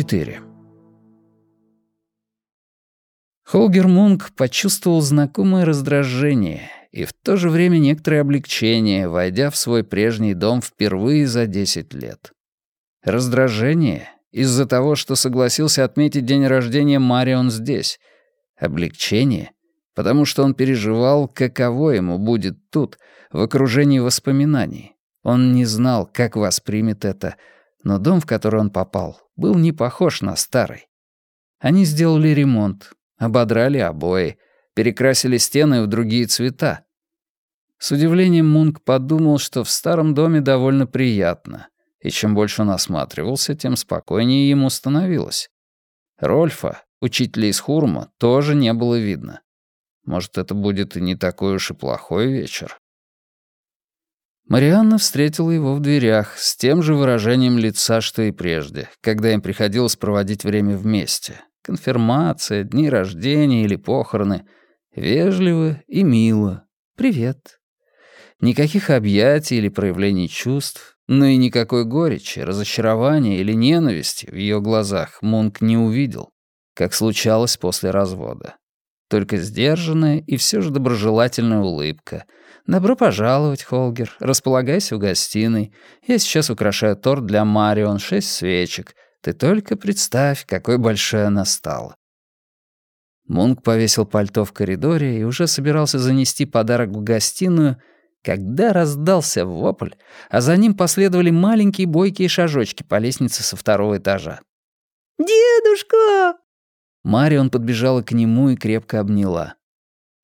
4. Холгер Мунк почувствовал знакомое раздражение и в то же время некоторое облегчение, войдя в свой прежний дом впервые за 10 лет. Раздражение из-за того, что согласился отметить день рождения Марион здесь. Облегчение, потому что он переживал, каково ему будет тут, в окружении воспоминаний. Он не знал, как воспримет это, но дом, в который он попал, был не похож на старый. Они сделали ремонт, ободрали обои, перекрасили стены в другие цвета. С удивлением Мунк подумал, что в старом доме довольно приятно, и чем больше он осматривался, тем спокойнее ему становилось. Рольфа, учителя из Хурма, тоже не было видно. Может, это будет и не такой уж и плохой вечер. Марианна встретила его в дверях с тем же выражением лица, что и прежде, когда им приходилось проводить время вместе. Конфирмация, дни рождения или похороны. Вежливо и мило. «Привет». Никаких объятий или проявлений чувств, но и никакой горечи, разочарования или ненависти в ее глазах Мунк не увидел, как случалось после развода. Только сдержанная и все же доброжелательная улыбка — «Добро пожаловать, Холгер. Располагайся в гостиной. Я сейчас украшаю торт для Марион, шесть свечек. Ты только представь, какой большой она стала». Мунк повесил пальто в коридоре и уже собирался занести подарок в гостиную, когда раздался вопль, а за ним последовали маленькие бойкие шажочки по лестнице со второго этажа. «Дедушка!» Марион подбежала к нему и крепко обняла.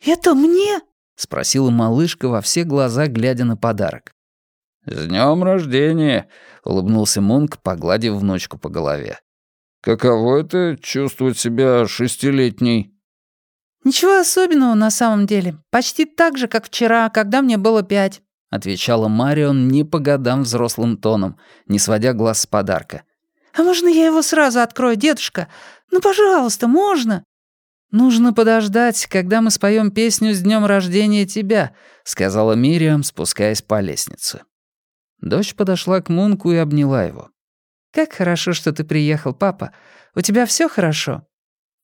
«Это мне?» — спросила малышка во все глаза, глядя на подарок. «С днем рождения!» — улыбнулся Мунк, погладив внучку по голове. «Каково это — чувствовать себя шестилетней?» «Ничего особенного на самом деле. Почти так же, как вчера, когда мне было пять», — отвечала Марион не по годам взрослым тоном, не сводя глаз с подарка. «А можно я его сразу открою, дедушка? Ну, пожалуйста, можно?» «Нужно подождать, когда мы споем песню «С днем рождения тебя», — сказала Мириам, спускаясь по лестнице. Дочь подошла к Мунку и обняла его. «Как хорошо, что ты приехал, папа. У тебя все хорошо?»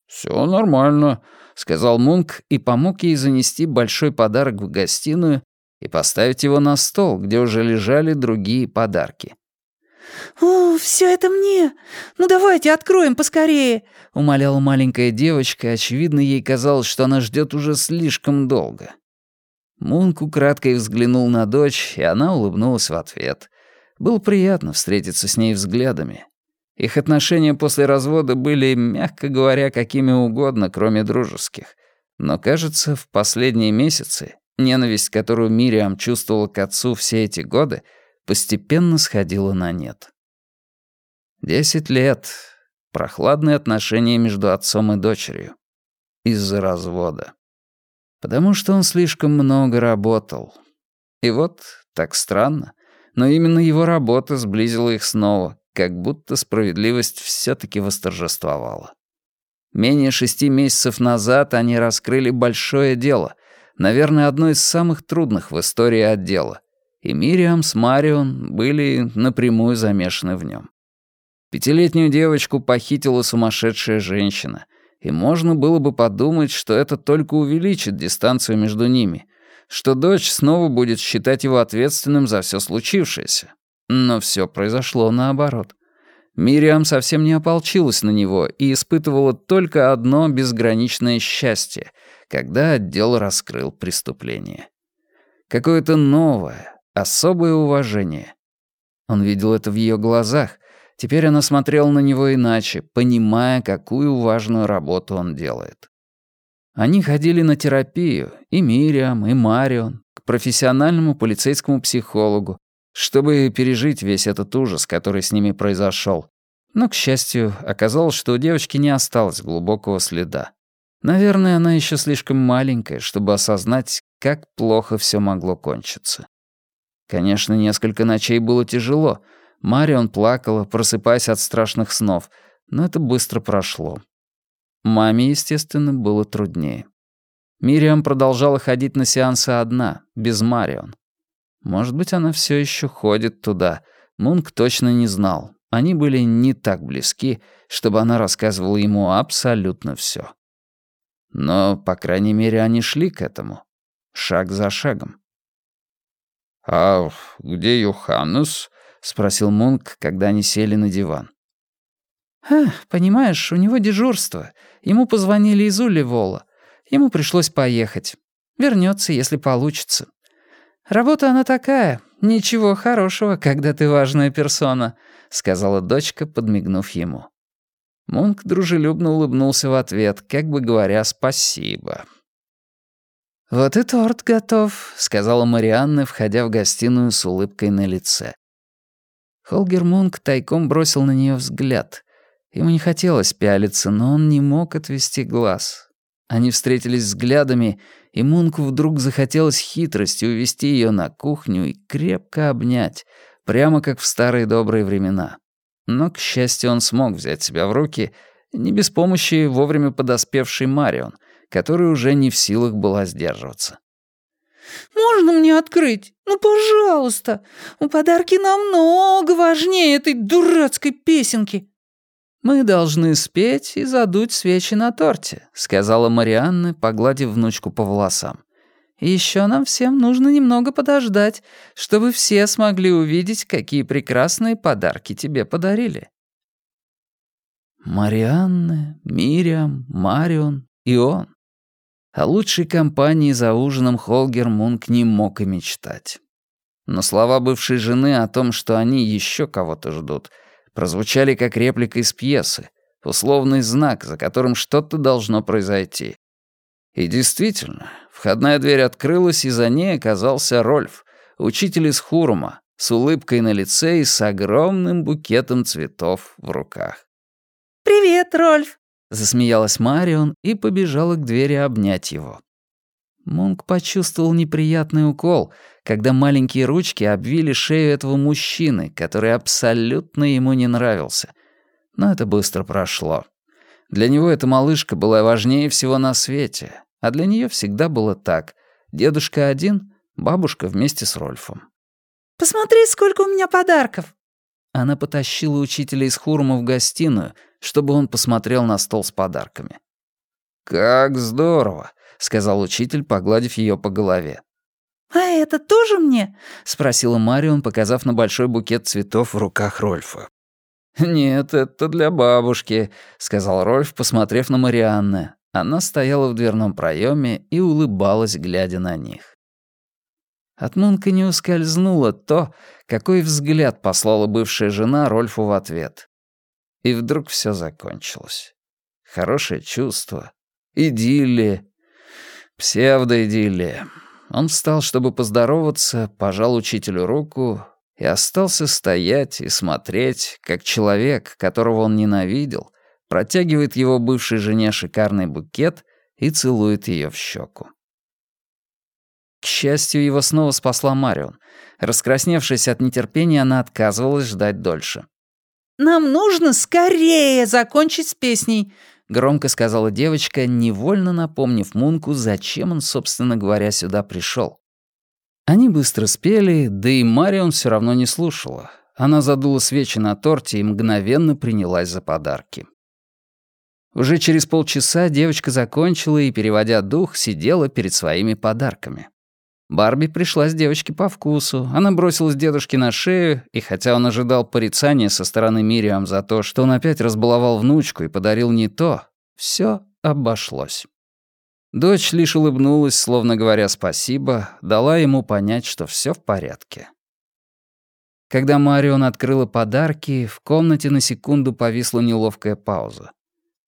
Все нормально», — сказал Мунк и помог ей занести большой подарок в гостиную и поставить его на стол, где уже лежали другие подарки. «О, все это мне! Ну давайте откроем поскорее!» — умоляла маленькая девочка, очевидно, ей казалось, что она ждет уже слишком долго. Мунк украдкой взглянул на дочь, и она улыбнулась в ответ. Было приятно встретиться с ней взглядами. Их отношения после развода были, мягко говоря, какими угодно, кроме дружеских. Но, кажется, в последние месяцы ненависть, которую Мириам чувствовала к отцу все эти годы, постепенно сходила на нет. Десять лет. Прохладные отношения между отцом и дочерью. Из-за развода. Потому что он слишком много работал. И вот, так странно, но именно его работа сблизила их снова, как будто справедливость все таки восторжествовала. Менее шести месяцев назад они раскрыли большое дело, наверное, одно из самых трудных в истории отдела, и Мириам с Марион были напрямую замешаны в нем. Пятилетнюю девочку похитила сумасшедшая женщина, и можно было бы подумать, что это только увеличит дистанцию между ними, что дочь снова будет считать его ответственным за все случившееся. Но все произошло наоборот. Мириам совсем не ополчилась на него и испытывала только одно безграничное счастье, когда отдел раскрыл преступление. Какое-то новое, особое уважение. Он видел это в ее глазах. Теперь она смотрела на него иначе, понимая, какую важную работу он делает. Они ходили на терапию, и Мириам, и Марион, к профессиональному полицейскому психологу, чтобы пережить весь этот ужас, который с ними произошел. Но, к счастью, оказалось, что у девочки не осталось глубокого следа. Наверное, она еще слишком маленькая, чтобы осознать, как плохо все могло кончиться. Конечно, несколько ночей было тяжело. Марион плакала, просыпаясь от страшных снов, но это быстро прошло. Маме, естественно, было труднее. Мириам продолжала ходить на сеансы одна, без Марион. Может быть, она все еще ходит туда. Мунк точно не знал. они были не так близки, чтобы она рассказывала ему абсолютно все. Но, по крайней мере, они шли к этому. Шаг за шагом. «А где Йоханнес?» — спросил Мунк, когда они сели на диван. «А, понимаешь, у него дежурство. Ему позвонили из Улливола. Ему пришлось поехать. Вернется, если получится. Работа она такая. Ничего хорошего, когда ты важная персона», — сказала дочка, подмигнув ему. Мунк дружелюбно улыбнулся в ответ, как бы говоря «спасибо». «Вот и торт готов», — сказала Марианна, входя в гостиную с улыбкой на лице. Холгер Мунк тайком бросил на нее взгляд. Ему не хотелось пялиться, но он не мог отвести глаз. Они встретились взглядами, и Мунку вдруг захотелось хитростью увести ее на кухню и крепко обнять, прямо как в старые добрые времена. Но, к счастью, он смог взять себя в руки, не без помощи вовремя подоспевшей Марион, которая уже не в силах была сдерживаться. «Можно мне открыть? Ну, пожалуйста! Подарки намного важнее этой дурацкой песенки!» «Мы должны спеть и задуть свечи на торте», — сказала Марианна, погладив внучку по волосам. «И еще нам всем нужно немного подождать, чтобы все смогли увидеть, какие прекрасные подарки тебе подарили». Марианна, Мириам, Марион и он. О лучшей компании за ужином Холгер Мунк не мог и мечтать. Но слова бывшей жены о том, что они еще кого-то ждут, прозвучали как реплика из пьесы, условный знак, за которым что-то должно произойти. И действительно, входная дверь открылась, и за ней оказался Рольф, учитель из Хурума, с улыбкой на лице и с огромным букетом цветов в руках. «Привет, Рольф!» Засмеялась Марион и побежала к двери обнять его. Мунк почувствовал неприятный укол, когда маленькие ручки обвили шею этого мужчины, который абсолютно ему не нравился. Но это быстро прошло. Для него эта малышка была важнее всего на свете, а для нее всегда было так. Дедушка один, бабушка вместе с Рольфом. «Посмотри, сколько у меня подарков!» Она потащила учителя из Хурма в гостиную, чтобы он посмотрел на стол с подарками. «Как здорово!» — сказал учитель, погладив ее по голове. «А это тоже мне?» — спросила Марион, показав на большой букет цветов в руках Рольфа. «Нет, это для бабушки», — сказал Рольф, посмотрев на Марианны. Она стояла в дверном проеме и улыбалась, глядя на них. От Мунка не ускользнуло то, какой взгляд послала бывшая жена Рольфу в ответ. И вдруг все закончилось. Хорошее чувство, идиллия, псевдоидиллия. Он встал, чтобы поздороваться, пожал учителю руку и остался стоять и смотреть, как человек, которого он ненавидел, протягивает его бывшей жене шикарный букет и целует ее в щеку. К счастью, его снова спасла Марион. Раскрасневшись от нетерпения, она отказывалась ждать дольше. «Нам нужно скорее закончить с песней», — громко сказала девочка, невольно напомнив Мунку, зачем он, собственно говоря, сюда пришел. Они быстро спели, да и Марион все равно не слушала. Она задула свечи на торте и мгновенно принялась за подарки. Уже через полчаса девочка закончила и, переводя дух, сидела перед своими подарками. Барби пришлась девочке по вкусу. Она бросилась дедушке на шею, и хотя он ожидал порицания со стороны Мириам за то, что он опять разбаловал внучку и подарил не то, все обошлось. Дочь лишь улыбнулась, словно говоря спасибо, дала ему понять, что все в порядке. Когда Марион открыла подарки, в комнате на секунду повисла неловкая пауза.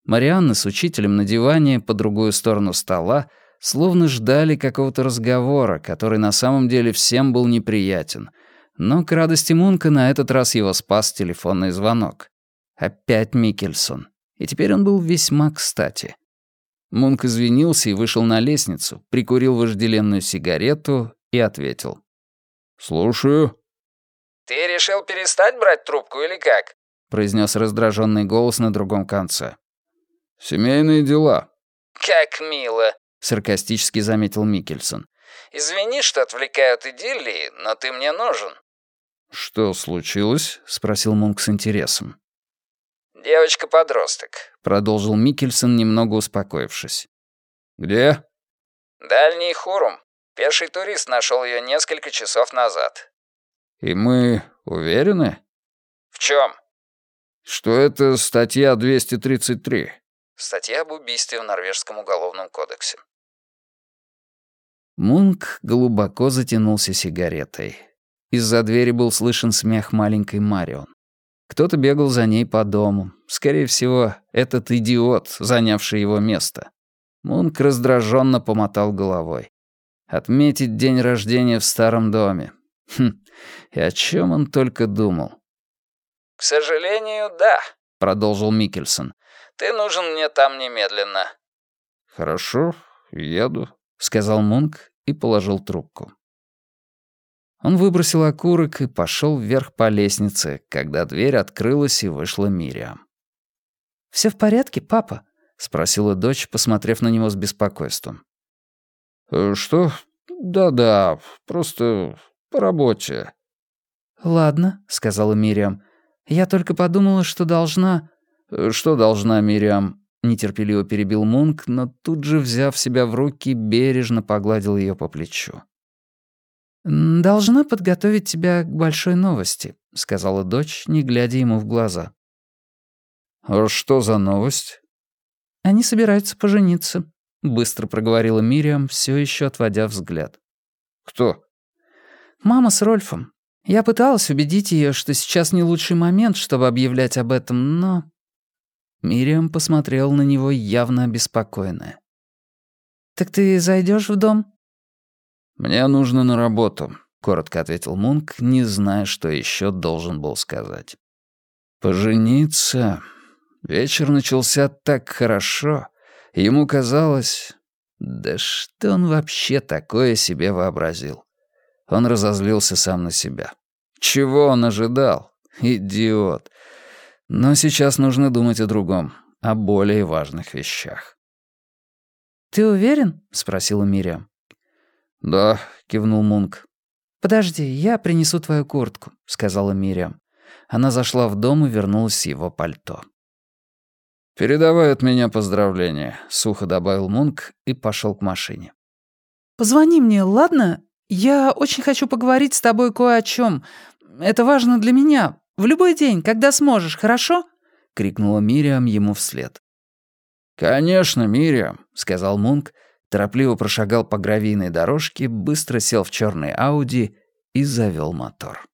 Марианна с учителем на диване по другую сторону стола словно ждали какого-то разговора, который на самом деле всем был неприятен. Но к радости Мунка на этот раз его спас телефонный звонок. Опять Микельсон. И теперь он был весьма кстати. Мунк извинился и вышел на лестницу, прикурил вожделенную сигарету и ответил. «Слушаю». «Ты решил перестать брать трубку или как?» — произнес раздраженный голос на другом конце. «Семейные дела». «Как мило», саркастически заметил Микельсон. «Извини, что отвлекаю от идиллии, но ты мне нужен». «Что случилось?» — спросил Мунк с интересом. «Девочка-подросток», — продолжил Микельсон, немного успокоившись. «Где?» «Дальний Хурум. Пеший турист нашел ее несколько часов назад». «И мы уверены?» «В чем? «Что это статья 233». Статья об убийстве в Норвежском уголовном кодексе. Мунк глубоко затянулся сигаретой. Из-за двери был слышен смех маленькой Марион. Кто-то бегал за ней по дому. Скорее всего, этот идиот, занявший его место. Мунк раздраженно помотал головой. Отметить день рождения в старом доме. Хм, и о чем он только думал. «К сожалению, да», — продолжил Микельсон. «Ты нужен мне там немедленно». «Хорошо, еду», — сказал Мунк и положил трубку. Он выбросил окурок и пошел вверх по лестнице, когда дверь открылась и вышла Мириам. «Все в порядке, папа?» — спросила дочь, посмотрев на него с беспокойством. «Э, «Что? Да-да, просто по работе». «Ладно», — сказала Мириам. «Я только подумала, что должна...» «Э, «Что должна, Мириам?» Нетерпеливо перебил Мунк, но тут же, взяв себя в руки, бережно погладил ее по плечу. «Должна подготовить тебя к большой новости», — сказала дочь, не глядя ему в глаза. «А что за новость?» «Они собираются пожениться», — быстро проговорила Мириам, все еще отводя взгляд. «Кто?» «Мама с Рольфом. Я пыталась убедить ее, что сейчас не лучший момент, чтобы объявлять об этом, но Мириам посмотрел на него явно обеспокоенная. «Так ты зайдешь в дом?» «Мне нужно на работу», — коротко ответил Мунк, не зная, что еще должен был сказать. «Пожениться...» Вечер начался так хорошо. Ему казалось... Да что он вообще такое себе вообразил? Он разозлился сам на себя. Чего он ожидал? Идиот. Но сейчас нужно думать о другом, о более важных вещах. «Ты уверен?» — спросила Мириам. «Да», — кивнул Мунк. «Подожди, я принесу твою куртку», — сказала Мириам. Она зашла в дом и вернулась с его пальто. «Передавай от меня поздравления», — сухо добавил Мунк и пошел к машине. «Позвони мне, ладно? Я очень хочу поговорить с тобой кое о чем. Это важно для меня. В любой день, когда сможешь, хорошо?» — крикнула Мириам ему вслед. «Конечно, Мириам», — сказал Мунк, торопливо прошагал по гравийной дорожке, быстро сел в черный Ауди и завел мотор.